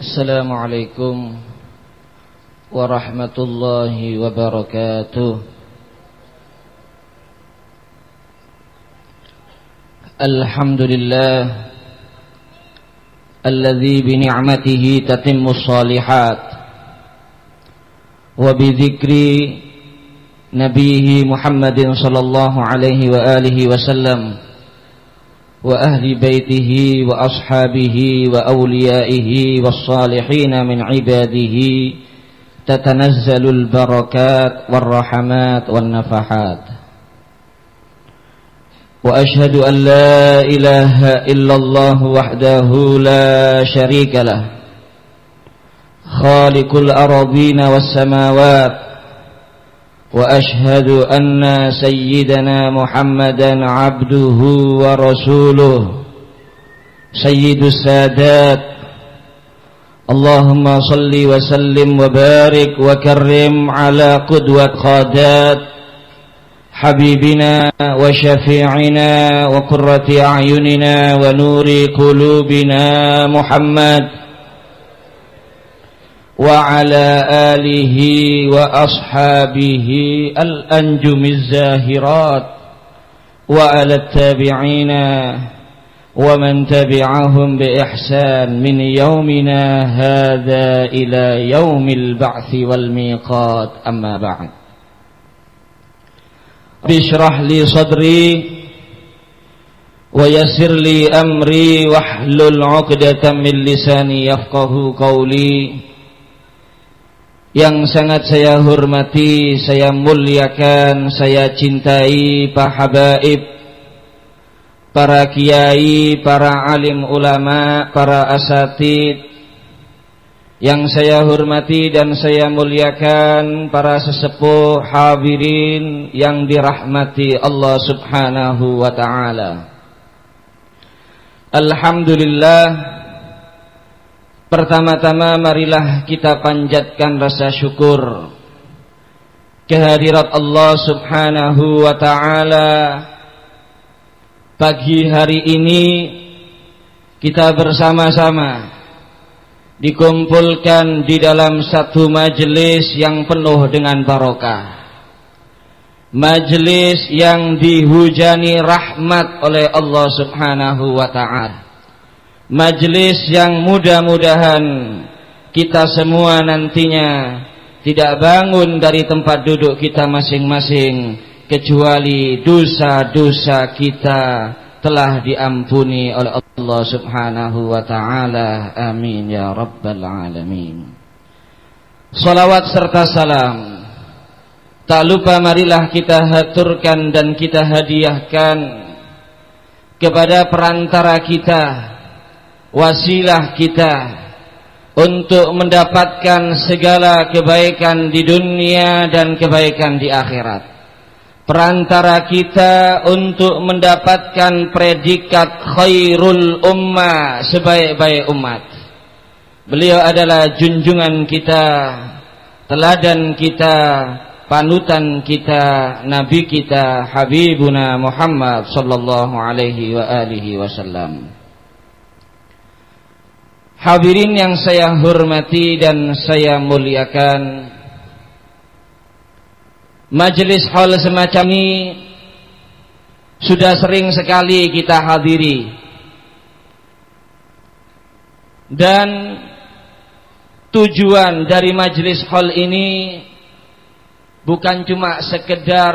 السلام عليكم ورحمة الله وبركاته الحمد لله الذي بنعمته تتم الصالحات وبذكر نبيه محمد صلى الله عليه وآله وسلم وأهل بيته وأصحابه وأوليائه والصالحين من عباده تتنزل البركات والرحمات والنفحات. وأشهد أن لا إله إلا الله وحده لا شريك له. خالق الأرضين والسماوات وأشهد أن سيدنا محمدا عبده ورسوله. سيد السادات. اللهم صل وسلم وبارك وكرم على قدوة قادات حبيبنا وشفيعنا وقرة أعيننا ونور قلوبنا محمد. وعلى آله وأصحابه الأنجم الزاهرات وعلى التابعين ومن تبعهم بإحسان من يومنا هذا إلى يوم البعث والميقات. أما بعد بشرح لي صدري ويسر لي أمري واحلل عقدة من لساني يفقه قولي. Yang sangat saya hormati, saya muliakan, saya cintai para habaib, para kiai, para alim ulama, para asatid yang saya hormati dan saya muliakan para sesepuh hadirin yang dirahmati Allah Subhanahu wa taala. Alhamdulillah Pertama-tama marilah kita panjatkan rasa syukur kehadirat Allah Subhanahu wa taala pagi hari ini kita bersama-sama dikumpulkan di dalam satu majelis yang penuh dengan barokah. Majelis yang dihujani rahmat oleh Allah Subhanahu wa taala Majlis yang mudah-mudahan kita semua nantinya tidak bangun dari tempat duduk kita masing-masing kecuali dosa-dosa kita telah diampuni oleh Allah Subhanahu wa taala. Amin ya rabbal alamin. Salawat serta salam tak lupa marilah kita haturkan dan kita hadiahkan kepada perantara kita wasilah kita untuk mendapatkan segala kebaikan di dunia dan kebaikan di akhirat. Perantara kita untuk mendapatkan predikat khairul ummah sebaik-baik umat. Beliau adalah junjungan kita, teladan kita, panutan kita, nabi kita, Habibuna Muhammad sallallahu alaihi wa alihi wasallam. Hadirin yang saya hormati dan saya muliakan Majelis hal semacam ini Sudah sering sekali kita hadiri. Dan Tujuan dari majelis hal ini Bukan cuma sekedar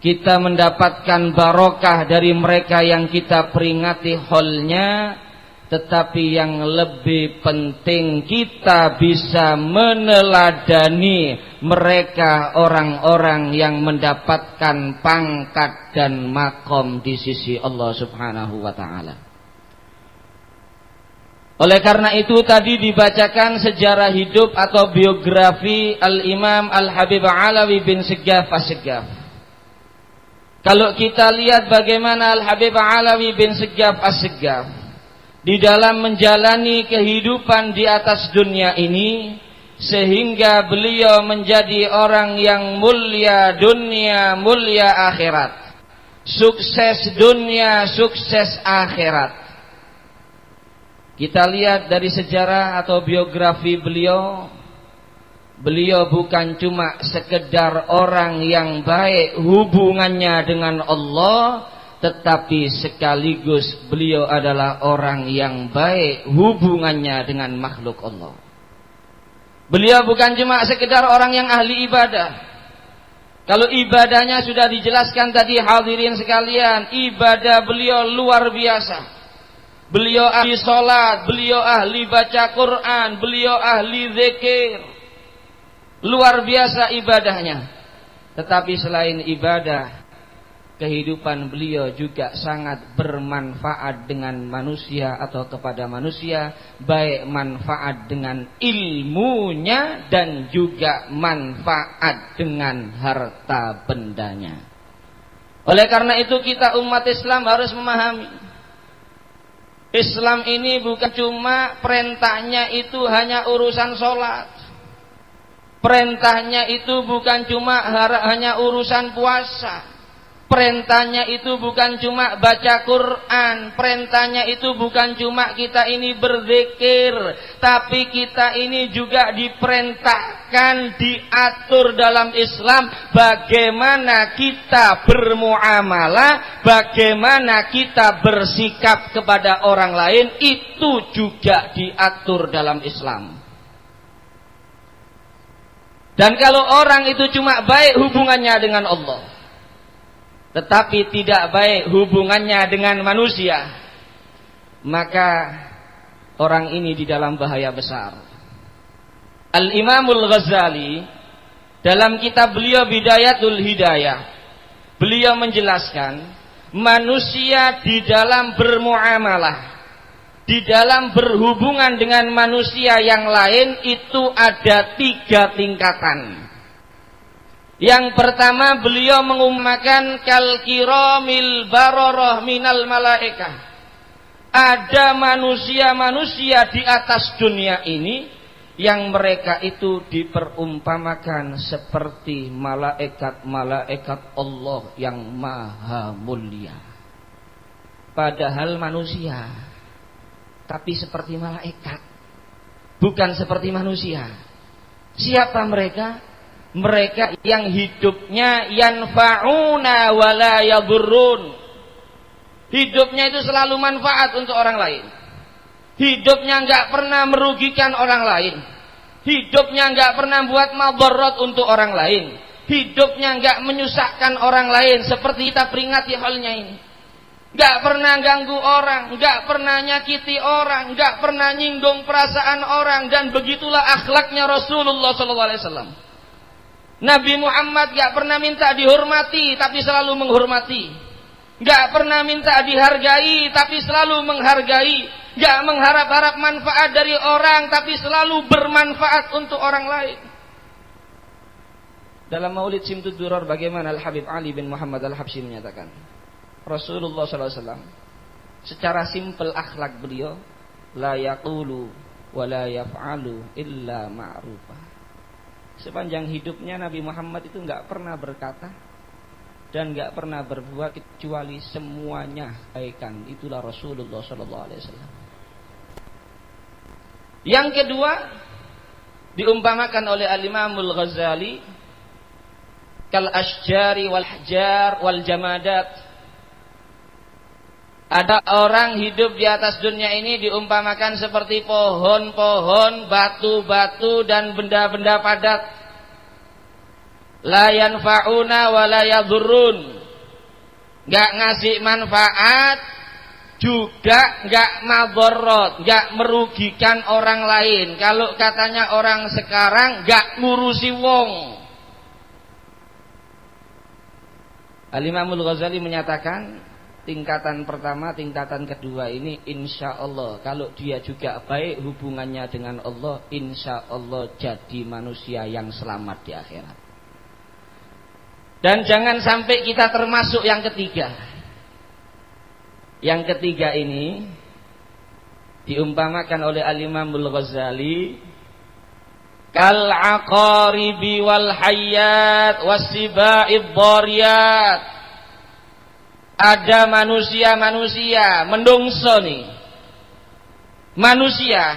Kita mendapatkan barokah dari mereka yang kita peringati halnya tetapi yang lebih penting kita bisa meneladani mereka orang-orang yang mendapatkan pangkat dan makom di sisi Allah Subhanahu wa taala. Oleh karena itu tadi dibacakan sejarah hidup atau biografi Al-Imam Al-Habib Alawi bin Segaf As-Segaf. Kalau kita lihat bagaimana Al-Habib Alawi bin Segaf As-Segaf di dalam menjalani kehidupan di atas dunia ini sehingga beliau menjadi orang yang mulia dunia mulia akhirat. Sukses dunia sukses akhirat. Kita lihat dari sejarah atau biografi beliau. Beliau bukan cuma sekedar orang yang baik hubungannya dengan Allah Tetapi sekaligus beliau adalah orang yang baik hubungannya dengan makhluk Allah Beliau bukan cuma sekedar orang yang ahli ibadah Kalau ibadahnya sudah dijelaskan tadi hadirin sekalian Ibadah beliau luar biasa Beliau ahli sholat, beliau ahli baca Quran, beliau ahli zikir. Luar biasa ibadahnya. Tetapi selain ibadah, kehidupan beliau juga sangat bermanfaat dengan manusia atau kepada manusia, baik manfaat dengan ilmunya dan juga manfaat dengan harta bendanya. Oleh karena itu kita umat Islam harus memahami Islam ini bukan cuma perintahnya itu hanya urusan sholat. Perintahnya itu bukan cuma hanya urusan puasa. Perintahnya itu bukan cuma baca Quran, perintahnya itu bukan cuma kita ini berzikir, tapi kita ini juga diperintahkan diatur dalam Islam bagaimana kita bermuamalah, bagaimana kita bersikap kepada orang lain itu juga diatur dalam Islam. Dan kalau orang itu cuma baik hubungannya dengan Allah, tetapi tidak baik hubungannya dengan manusia, maka orang ini di dalam bahaya besar. Al-Imamul Ghazali dalam kitab beliau Bidayatul Hidayah, beliau menjelaskan manusia di dalam bermuamalah, di dalam berhubungan dengan manusia yang lain itu ada tiga tingkatan. Yang pertama beliau mengumumkan kal kiramil baroroh minal malaikah. Ada manusia-manusia di atas dunia ini yang mereka itu diperumpamakan seperti malaikat-malaikat Allah yang maha mulia. Padahal manusia tapi seperti malaikat, bukan seperti manusia. Siapa mereka? Mereka yang hidupnya yanfa'una wala yadurrun. Hidupnya itu selalu manfaat untuk orang lain. Hidupnya enggak pernah merugikan orang lain. Hidupnya enggak pernah buat mabarat untuk orang lain. Hidupnya enggak menyusahkan orang lain seperti kita peringati halnya ini. Enggak pernah ganggu orang, enggak pernah nyakiti orang, enggak pernah nyinggung perasaan orang dan begitulah akhlaknya Rasulullah wasallam. Nabi Muhammad gak pernah minta dihormati tapi selalu menghormati. Gak pernah minta dihargai tapi selalu menghargai. Gak mengharap-harap manfaat dari orang tapi selalu bermanfaat untuk orang lain. Dalam Maulid Simtud Duror bagaimana Al-Habib Ali bin Muhammad Al-Habsyi menyatakan Rasulullah SAW secara simpel akhlak beliau la yaqulu wa la yaf'alu illa ma'rufah Sepanjang hidupnya Nabi Muhammad itu nggak pernah berkata dan nggak pernah berbuat kecuali semuanya kebaikan. Itulah Rasulullah Sallallahu Alaihi Wasallam. Yang kedua diumpamakan oleh Al Imamul Ghazali kal asjari wal hajar wal jamadat ada orang hidup di atas dunia ini diumpamakan seperti pohon-pohon, batu-batu dan benda-benda padat. La yanfa'una wa yadurrun. Gak ngasih manfaat, juga gak maborot, gak merugikan orang lain. Kalau katanya orang sekarang gak ngurusi wong. Al-Imamul Ghazali menyatakan tingkatan pertama, tingkatan kedua ini insya Allah kalau dia juga baik hubungannya dengan Allah, insya Allah jadi manusia yang selamat di akhirat. Dan jangan sampai kita termasuk yang ketiga. Yang ketiga ini diumpamakan oleh Al-Imamul Ghazali kal aqaribi wal hayyat wasiba'id dhariyat ada manusia-manusia mendongso nih manusia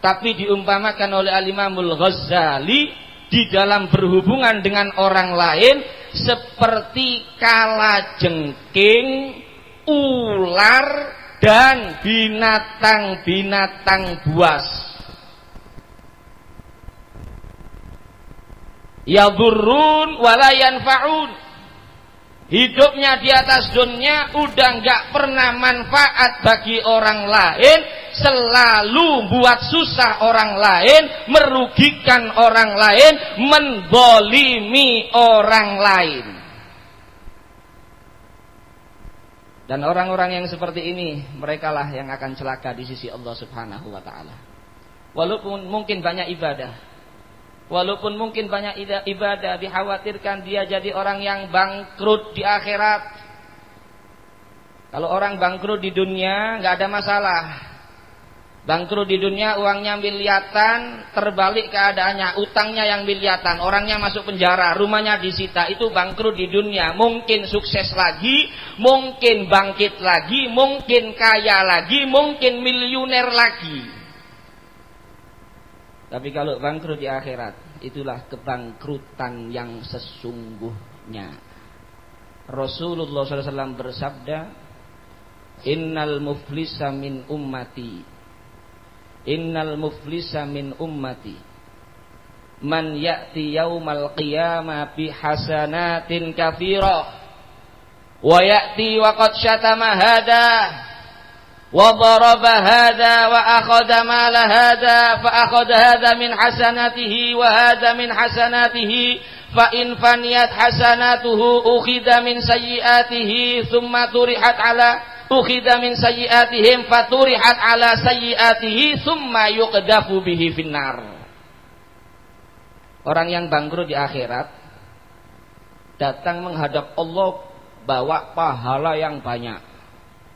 tapi diumpamakan oleh Al-Imamul Ghazali di dalam berhubungan dengan orang lain seperti kala jengking, ular dan binatang-binatang buas. Yadurrun walayan faun. Hidupnya di atas dunia udah nggak pernah manfaat bagi orang lain, selalu buat susah orang lain, merugikan orang lain, menbolimi orang lain. Dan orang-orang yang seperti ini, merekalah yang akan celaka di sisi Allah Subhanahu wa taala. Walaupun mungkin banyak ibadah, Walaupun mungkin banyak ibadah dikhawatirkan dia jadi orang yang bangkrut di akhirat. Kalau orang bangkrut di dunia nggak ada masalah. Bangkrut di dunia uangnya miliatan, terbalik keadaannya, utangnya yang miliatan, orangnya masuk penjara, rumahnya disita, itu bangkrut di dunia. Mungkin sukses lagi, mungkin bangkit lagi, mungkin kaya lagi, mungkin miliuner lagi. Tapi kalau bangkrut di akhirat, itulah kebangkrutan yang sesungguhnya. Rasulullah SAW bersabda, Innal muflisa min ummati. Innal muflisa min ummati. Man ya'ti yaumal qiyamah bihasanatin kathira. Wa ya'ti waqad syatama hadah وضرب هذا وأخذ مال هذا فأخذ هذا من حسناته وهذا من حسناته فإن فنيت حسناته أخذ من سيئاته ثم طرحت على أخذ من سيئاتهم فطرحت على سيئاته ثم يقذف به في النار Orang yang bangkrut di akhirat datang menghadap Allah bawa pahala yang banyak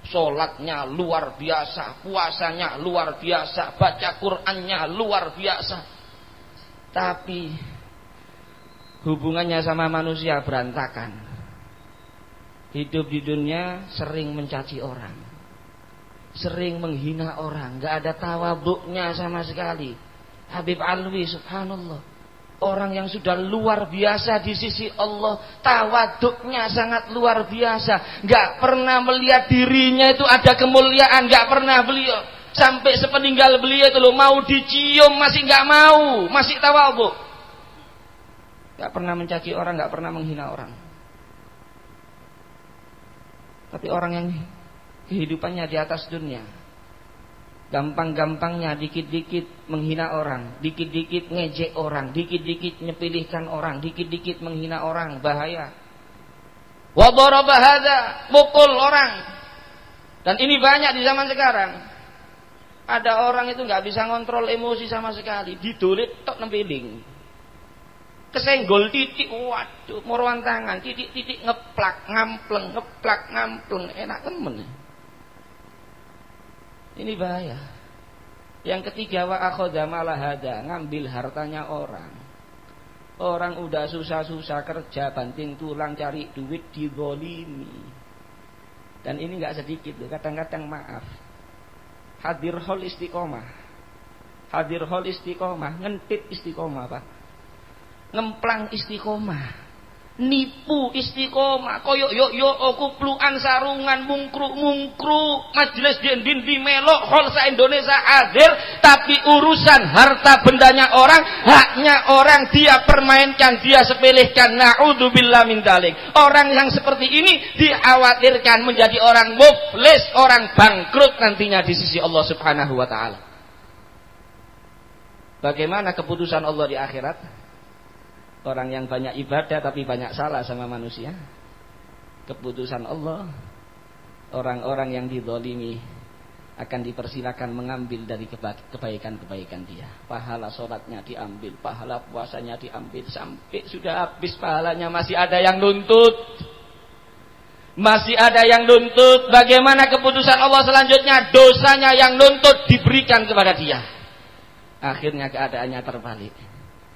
Sholatnya luar biasa, puasanya luar biasa, baca Qur'annya luar biasa. Tapi hubungannya sama manusia berantakan. Hidup di dunia sering mencaci orang. Sering menghina orang, gak ada tawaduknya sama sekali. Habib Alwi subhanallah orang yang sudah luar biasa di sisi Allah tawaduknya sangat luar biasa. Nggak pernah melihat dirinya itu ada kemuliaan nggak pernah beliau. Sampai sepeninggal beliau itu loh mau dicium masih nggak mau. Masih tawaduk nggak pernah mencaci orang nggak pernah menghina orang. Tapi orang yang kehidupannya di atas dunia Gampang-gampangnya dikit-dikit menghina orang, dikit-dikit ngejek orang, dikit-dikit nyepilihkan orang, dikit-dikit menghina orang, bahaya. Wadaraba hadza, mukul orang. Dan ini banyak di zaman sekarang. Ada orang itu nggak bisa ngontrol emosi sama sekali, didulit tok nempiling. Kesenggol titik, waduh, moruan tangan, titik-titik ngeplak, ngampleng, ngeplak, ngampleng, enak temen. Ini bahaya. Yang ketiga wa akhadha malahada, ngambil hartanya orang. Orang udah susah-susah kerja banting tulang cari duit digolimi. Dan ini nggak sedikit loh, kadang-kadang maaf. Hadir hol istiqomah. Hadir hol istiqomah, ngentip istiqomah, Pak. Ngemplang istiqomah nipu istiqomah. Koyok yo yo kupluan sarungan mungkru mungkru majelis dindin di melok hol sa Indonesia hadir. Tapi urusan harta bendanya orang haknya orang dia permainkan dia sepelehkan naudzubillah min dalik. Orang yang seperti ini dikhawatirkan menjadi orang muflis orang bangkrut nantinya di sisi Allah Subhanahu wa taala. Bagaimana keputusan Allah di akhirat Orang yang banyak ibadah tapi banyak salah sama manusia. Keputusan Allah. Orang-orang yang didolimi akan dipersilakan mengambil dari kebaikan-kebaikan dia. Pahala sholatnya diambil, pahala puasanya diambil. Sampai sudah habis pahalanya masih ada yang nuntut. Masih ada yang nuntut. Bagaimana keputusan Allah selanjutnya? Dosanya yang nuntut diberikan kepada dia. Akhirnya keadaannya terbalik.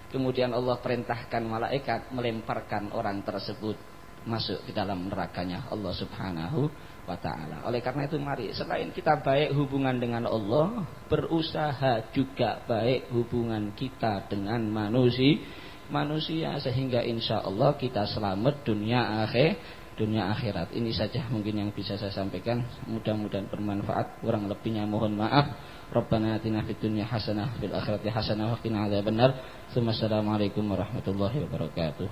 Kemudian Allah perintahkan malaikat melemparkan orang tersebut masuk ke dalam nerakanya Allah Subhanahu wa taala. Oleh karena itu mari selain kita baik hubungan dengan Allah, berusaha juga baik hubungan kita dengan manusia manusia sehingga insya Allah kita selamat dunia akhir dunia akhirat. Ini saja mungkin yang bisa saya sampaikan. Mudah-mudahan bermanfaat. Kurang lebihnya mohon maaf. Rabbana atina fid dunya hasanah fil akhirati hasanah wa qina adzabannar. Assalamualaikum warahmatullahi wabarakatuh.